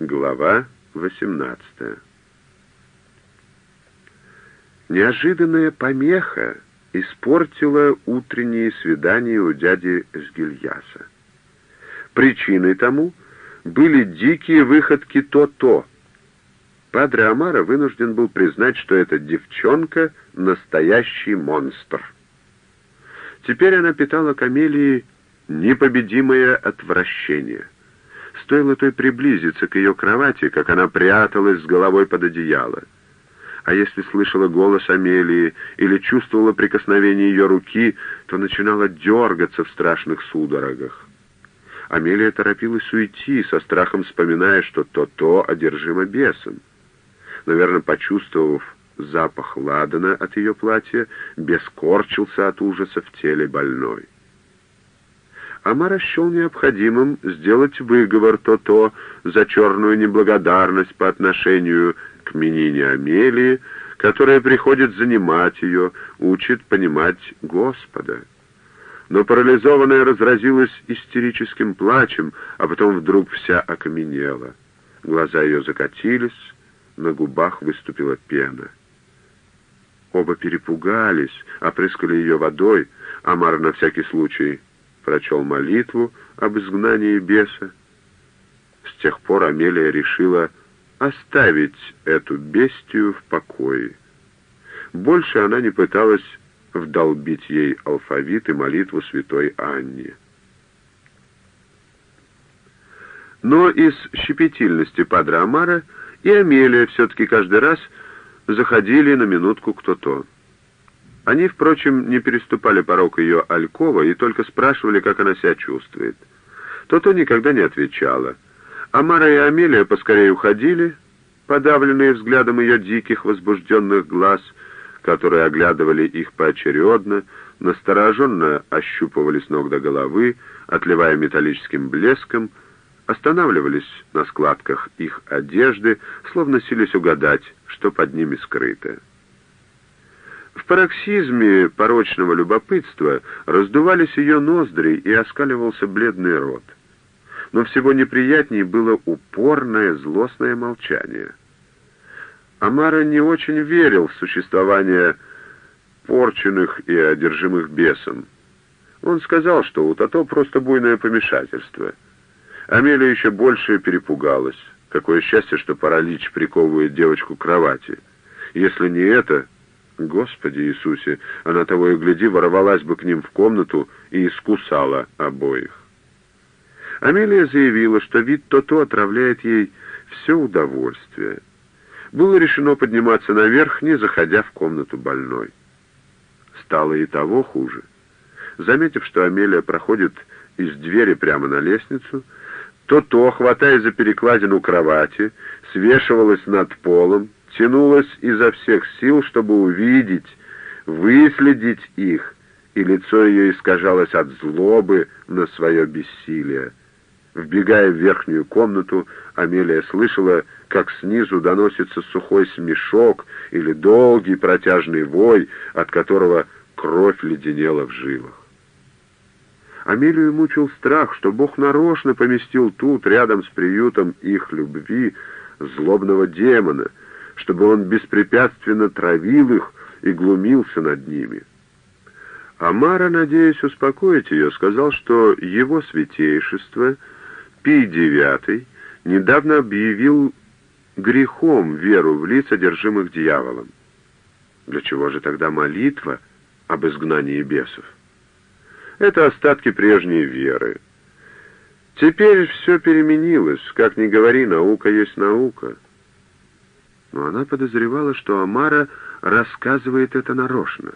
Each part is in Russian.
Глава 18 Неожиданная помеха испортила утренние свидания у дяди Сгильяса. Причиной тому были дикие выходки То-То. Падре Амара вынужден был признать, что эта девчонка — настоящий монстр. Теперь она питала Камелии непобедимое отвращение. Стоило той приблизиться к ее кровати, как она пряталась с головой под одеяло. А если слышала голос Амелии или чувствовала прикосновение ее руки, то начинала дергаться в страшных судорогах. Амелия торопилась уйти, со страхом вспоминая, что то-то одержимо бесом. Наверное, почувствовав запах ладана от ее платья, бес корчился от ужаса в теле больной. Амар счел необходимым сделать выговор то-то за черную неблагодарность по отношению к Минине Амелии, которая приходит занимать ее, учит понимать Господа. Но парализованная разразилась истерическим плачем, а потом вдруг вся окаменела. Глаза ее закатились, на губах выступила пена. Оба перепугались, опрыскали ее водой. Амар на всякий случай прочел молитву об изгнании беса. С тех пор Амелия решила оставить эту бестию в покое. Больше она не пыталась вдолбить ей алфавит и молитву святой Анне. Но из щепетильности Падре Амара и Амелия все-таки каждый раз заходили на минутку кто-то. Они, впрочем, не переступали порог ее алькова и только спрашивали, как она себя чувствует. То-то никогда не отвечала. Амара и Амелия поскорее уходили, подавленные взглядом ее диких возбужденных глаз, которые оглядывали их поочередно, настороженно ощупывали с ног до головы, отливая металлическим блеском, останавливались на складках их одежды, словно сились угадать, что под ними скрыто. В пароксизме порочного любопытства раздувались ее ноздри и оскаливался бледный рот. Но всего неприятнее было упорное злостное молчание. Амара не очень верил в существование порченных и одержимых бесом. Он сказал, что у Тато просто буйное помешательство. Амелия еще больше перепугалась. Какое счастье, что паралич приковывает девочку к кровати. Если не это, Господи Иисусе, она того и гляди ворвалась бы к ним в комнату и искусала обоих. Амелия заявила, что вид то-то отравляет ей все удовольствие. Было решено подниматься наверх, не заходя в комнату больной. Стало и того хуже. Заметив, что Амелия проходит из двери прямо на лестницу, то-то, хватая за перекладину кровати, свешивалась над полом, тянулась изо всех сил, чтобы увидеть, выследить их, и лицо ее искажалось от злобы на свое бессилие. Вбегая в верхнюю комнату, Амелия слышала, как снизу доносится сухой смешок или долгий протяжный вой, от которого кровь леденела в жилах. Амелию мучил страх, что Бог нарочно поместил тут, рядом с приютом их любви, злобного демона, чтобы он беспрепятственно травил их и глумился над ними. Амара, надеясь успокоить ее, сказал, что его святейшество, Пий IX, недавно объявил грехом веру в лиц, одержимых дьяволом. Для чего же тогда молитва об изгнании бесов? Это остатки прежней веры. Теперь все переменилось. Как ни говори, наука есть наука. Но она подозревала, что Амара рассказывает это нарочно.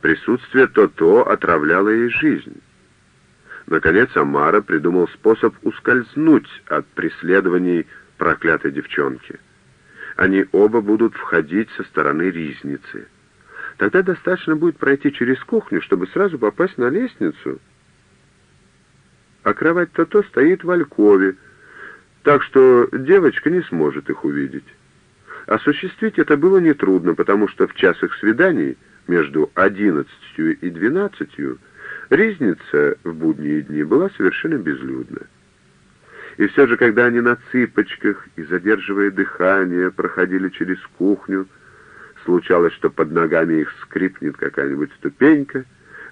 Присутствие то-то отравляло ей жизнь. Наконец Амара придумал способ ускользнуть от преследований проклятой девчонки. Они оба будут входить со стороны ризницы. Тогда достаточно будет пройти через кухню, чтобы сразу попасть на лестницу. А кровать То-То стоит в алькове, так что девочка не сможет их увидеть. Осуществить это было нетрудно, потому что в час их свиданий между одиннадцатью и двенадцатью ризница в будние дни была совершенно безлюдна. И все же, когда они на цыпочках и, задерживая дыхание, проходили через кухню, случалось, что под ногами их скрипнет какая-нибудь ступенька,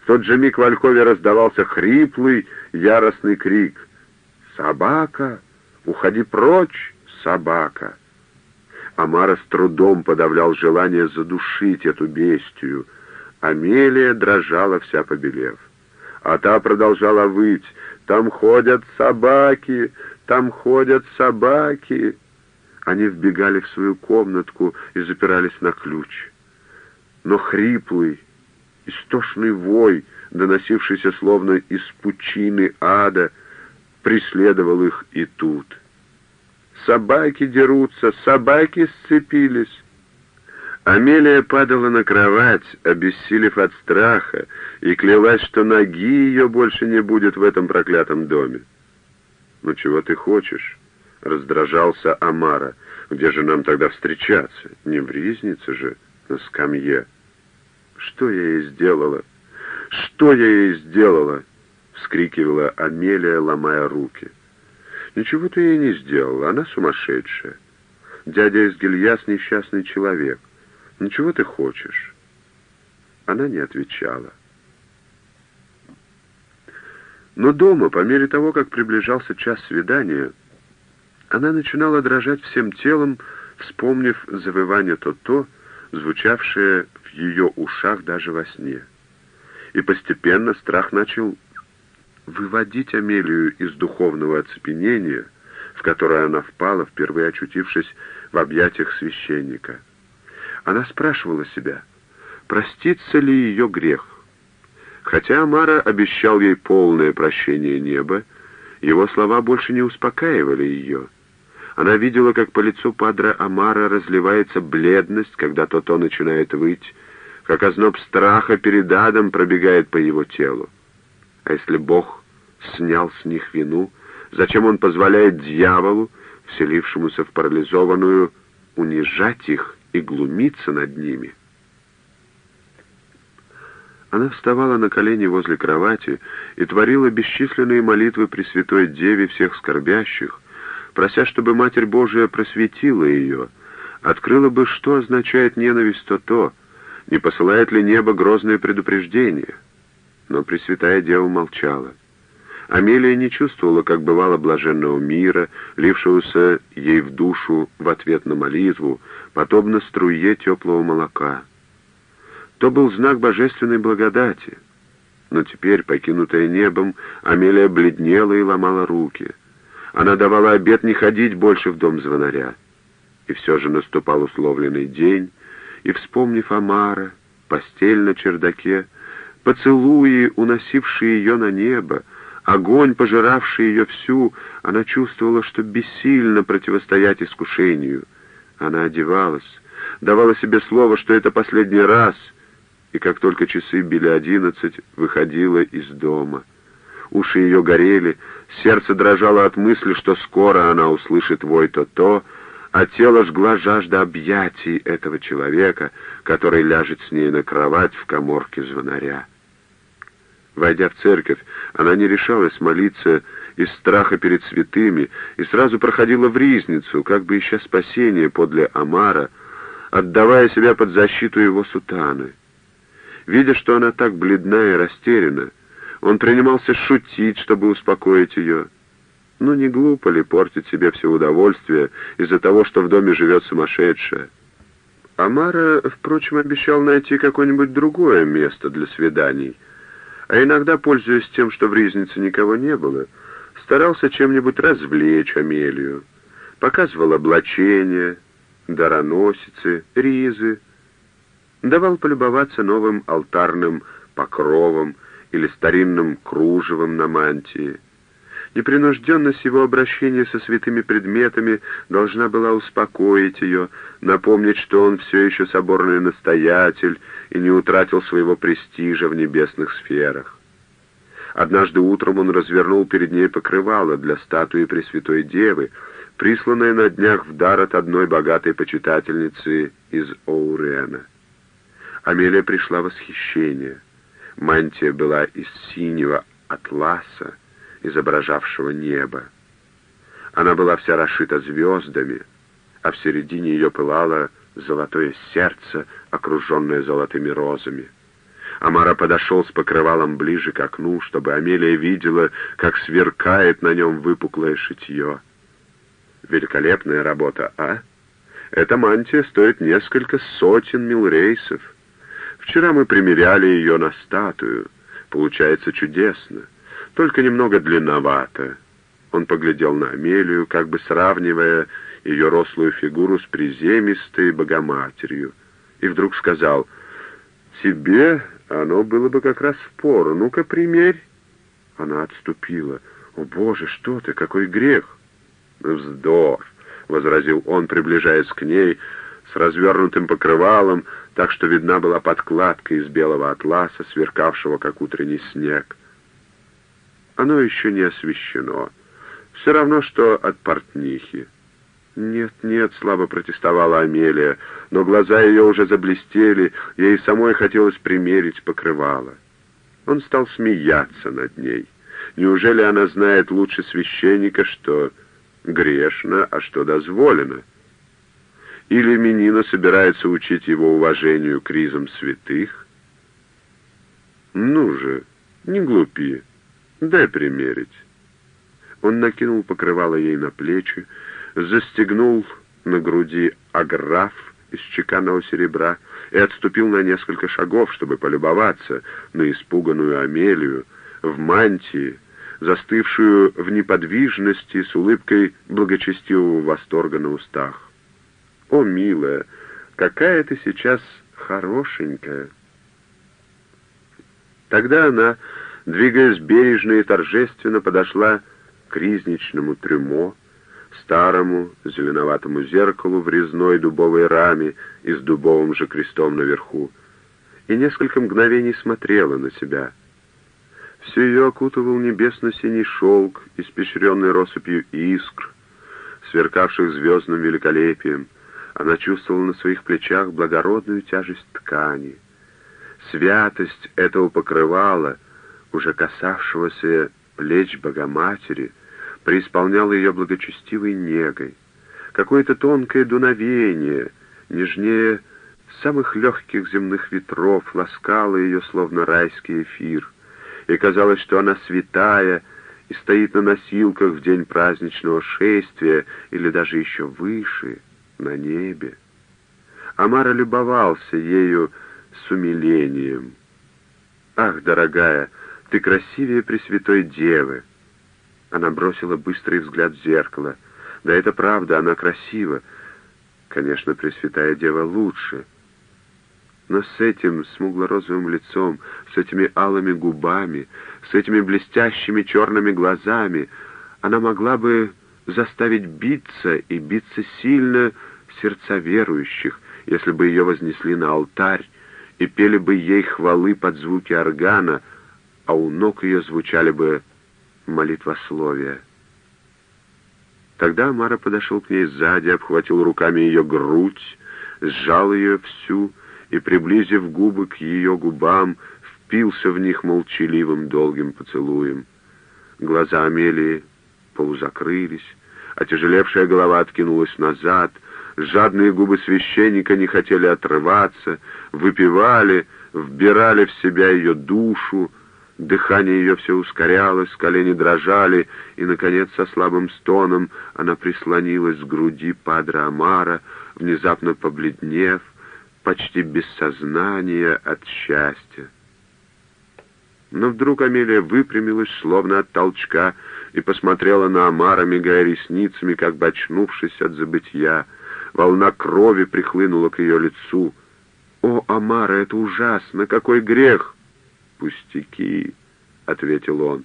в тот же миг в Ольхове раздавался хриплый, яростный крик «Собака! Уходи прочь, собака!» Амара с трудом подавлял желание задушить эту бестию. Амелия дрожала вся побелев. А та продолжала выть. «Там ходят собаки! Там ходят собаки!» Они вбегали в свою комнатку и запирались на ключ. Но хриплый, истошный вой, доносившийся словно из пучины ада, преследовал их и тут. Собаки дерутся, собаки сцепились. Амелия падала на кровать, обессилев от страха, и клялась, что ноги ее больше не будет в этом проклятом доме. «Ну чего ты хочешь?» — раздражался Амара. «Где же нам тогда встречаться? Не в Ризнице же, на скамье». «Что я ей сделала? Что я ей сделала?» — вскрикивала Амелия, ломая руки. «Ничего ты ей не сделала, она сумасшедшая. Дядя из Гильяс несчастный человек. Ничего ты хочешь?» Она не отвечала. Но дома, по мере того, как приближался час свидания, она начинала дрожать всем телом, вспомнив завывание то-то, звучавшее в ее ушах даже во сне. И постепенно страх начал выводить Амелию из духовного оцепенения, в которое она впала, впервые очутившись в объятиях священника. Она спрашивала себя, простится ли ее грех. Хотя Амара обещал ей полное прощение неба, его слова больше не успокаивали ее. Она видела, как по лицу падра Амара разливается бледность, когда тот-то начинает выть, как озноб страха перед адом пробегает по его телу. А если Бог снял с них вину, зачем он позволяет дьяволу, вселившемуся в парализованную, унижать их и глумиться над ними? Она вставала на колени возле кровати и творила бесчисленные молитвы Пресвятой Деве всех скорбящих, прося, чтобы Матерь Божия просветила ее, открыла бы, что означает ненависть то-то, не посылает ли небо грозное предупреждение. Но Пресвятая Дева молчала. Амелия не чувствовала, как бывало, блаженного мира, лившегося ей в душу в ответ на молитву, подобно струе теплого молока. То был знак божественной благодати. Но теперь, покинутая небом, Амелия бледнела и ломала руки — она давала обет не ходить больше в дом звонаря. И все же наступал условленный день, и, вспомнив Амара, постель на чердаке, поцелуи, уносившие ее на небо, огонь, пожиравший ее всю, она чувствовала, что бессильно противостоять искушению. Она одевалась, давала себе слово, что это последний раз, и как только часы били одиннадцать, выходила из дома — уши ее горели, сердце дрожало от мысли, что скоро она услышит вой то-то, а тело жгла жажда объятий этого человека, который ляжет с ней на кровать в коморке звонаря. Войдя в церковь, она не решалась молиться из страха перед святыми и сразу проходила в ризницу, как бы ища спасения подле Амара, отдавая себя под защиту его сутаны. Видя, что она так бледна и растеряна, он принимался шутить, чтобы успокоить ее. Ну, не глупо ли портить себе все удовольствие из-за того, что в доме живет сумасшедшая? Амара, впрочем, обещал найти какое-нибудь другое место для свиданий, а иногда, пользуясь тем, что в Ризнице никого не было, старался чем-нибудь развлечь Амелию. Показывал облачения, дароносицы, ризы, давал полюбоваться новым алтарным покровом, или старинным кружевом на мантии. Непринужденность его обращения со святыми предметами должна была успокоить ее, напомнить, что он все еще соборный настоятель и не утратил своего престижа в небесных сферах. Однажды утром он развернул перед ней покрывало для статуи Пресвятой Девы, присланное на днях в дар от одной богатой почитательницы из Оурена. Амелия пришла в восхищение. Мантия была из синего атласа, изображавшего небо. Она была вся расшита звездами, а в середине ее пылало золотое сердце, окруженное золотыми розами. Амара подошел с покрывалом ближе к окну, чтобы Амелия видела, как сверкает на нем выпуклое шитье. Великолепная работа, а? Эта мантия стоит несколько сотен мил рейсов. Вчера мы примеряли ее на статую. Получается чудесно, только немного длинновато. Он поглядел на Амелию, как бы сравнивая ее рослую фигуру с приземистой богоматерью, и вдруг сказал, «Тебе оно было бы как раз в пору. Ну-ка, примерь». Она отступила. «О, Боже, что ты, какой грех!» «Вздор!» — возразил он, приближаясь к ней, с развернутым покрывалом, так что видна была подкладка из белого атласа, сверкавшего, как утренний снег. Оно еще не освещено. Все равно, что от портнихи. «Нет, нет», — слабо протестовала Амелия, но глаза ее уже заблестели, ей самой хотелось примерить покрывало. Он стал смеяться над ней. Неужели она знает лучше священника, что грешно, а что дозволено? Или Минина собирается учить его уважению к ризам святых? Ну же, не глупи, дай примерить. Он накинул покрывало ей на плечи, застегнул на груди аграф из чеканного серебра и отступил на несколько шагов, чтобы полюбоваться на испуганную Амелию в мантии, застывшую в неподвижности с улыбкой благочестивого восторга на устах. «О, милая, какая ты сейчас хорошенькая!» Тогда она, двигаясь бережно и торжественно, подошла к ризничному трюмо, старому зеленоватому зеркалу в резной дубовой раме и с дубовым же крестом наверху, и несколько мгновений смотрела на себя. Все ее окутывал небесно-синий шелк, испещренный россыпью искр, сверкавших звездным великолепием. Она чувствовала на своих плечах благородную тяжесть ткани. Святость этого покрывала, уже касавшегося плеч Богоматери — преисполнял ее благочестивой негой. Какое-то тонкое дуновение, нежнее самых легких земных ветров, ласкало ее, словно райский эфир, и казалось, что она святая и стоит на носилках в день праздничного шествия или даже еще выше, на небе. Амара любовался ею с умилением. «Ах, дорогая, ты красивее Пресвятой Девы!» Она бросила быстрый взгляд в зеркало. Да это правда, она красива. Конечно, Пресвятая Дева лучше. Но с этим смугло-розовым лицом, с этими алыми губами, с этими блестящими черными глазами она могла бы заставить биться и биться сильно сердца верующих, если бы ее вознесли на алтарь и пели бы ей хвалы под звуки органа, а у ног ее звучали бы молитвословия. Тогда Мара подошел к ней сзади, обхватил руками ее грудь, сжал ее всю и, приблизив губы к ее губам, впился в них молчаливым долгим поцелуем. Глаза Амелии полузакрылись, отяжелевшая голова откинулась назад, жадные губы священника не хотели отрываться, выпивали, вбирали в себя ее душу, Дыхание ее все ускорялось, колени дрожали, и, наконец, со слабым стоном она прислонилась к груди Падре Амара, внезапно побледнев, почти без сознания от счастья. Но вдруг Амелия выпрямилась, словно от толчка, и посмотрела на Амара, мигая ресницами, как бы очнувшись от забытья. Волна крови прихлынула к ее лицу. «О, Амара, это ужасно! Какой грех!» «Пустяки», — ответил он.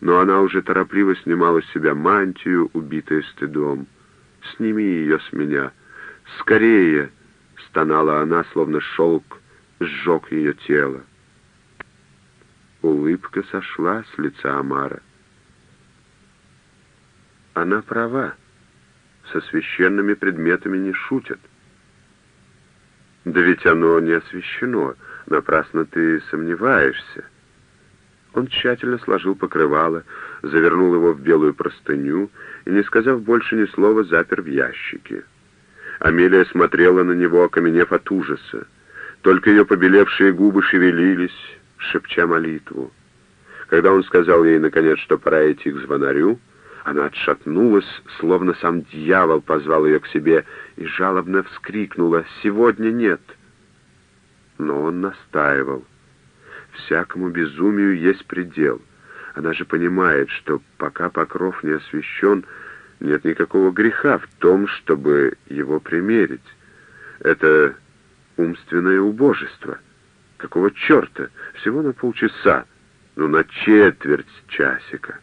Но она уже торопливо снимала с себя мантию, убитая стыдом. «Сними ее с меня! Скорее!» — стонала она, словно шелк сжег ее тело. Улыбка сошла с лица Амара. Она права. Со священными предметами не шутят. Да ведь оно не освящено. Напрасно ты сомневаешься. Он тщательно сложил покрывало, завернул его в белую простыню и, не сказав больше ни слова, запер в ящике. Амелия смотрела на него, окаменев от ужаса. Только ее побелевшие губы шевелились, шепча молитву. Когда он сказал ей, наконец, что пора идти к звонарю, она отшатнулась, словно сам дьявол позвал ее к себе, и жалобно вскрикнула «Сегодня нет!» Но он настаивал. Всякому безумию есть предел. Она же понимает, что пока покров не освещен, нет никакого греха в том, чтобы его примерить. Это умственное убожество. Какого черта? Всего на полчаса, ну на четверть часика.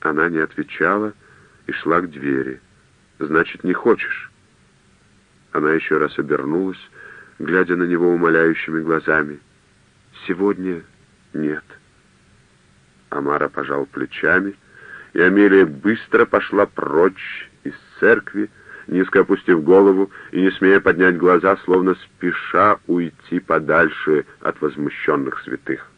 Она не отвечала и шла к двери. «Значит, не хочешь?» Она еще раз обернулась, глядя на него умоляющими глазами. «Сегодня нет». Амара пожал плечами, и Амелия быстро пошла прочь из церкви, низко опустив голову и не смея поднять глаза, словно спеша уйти подальше от возмущенных святых.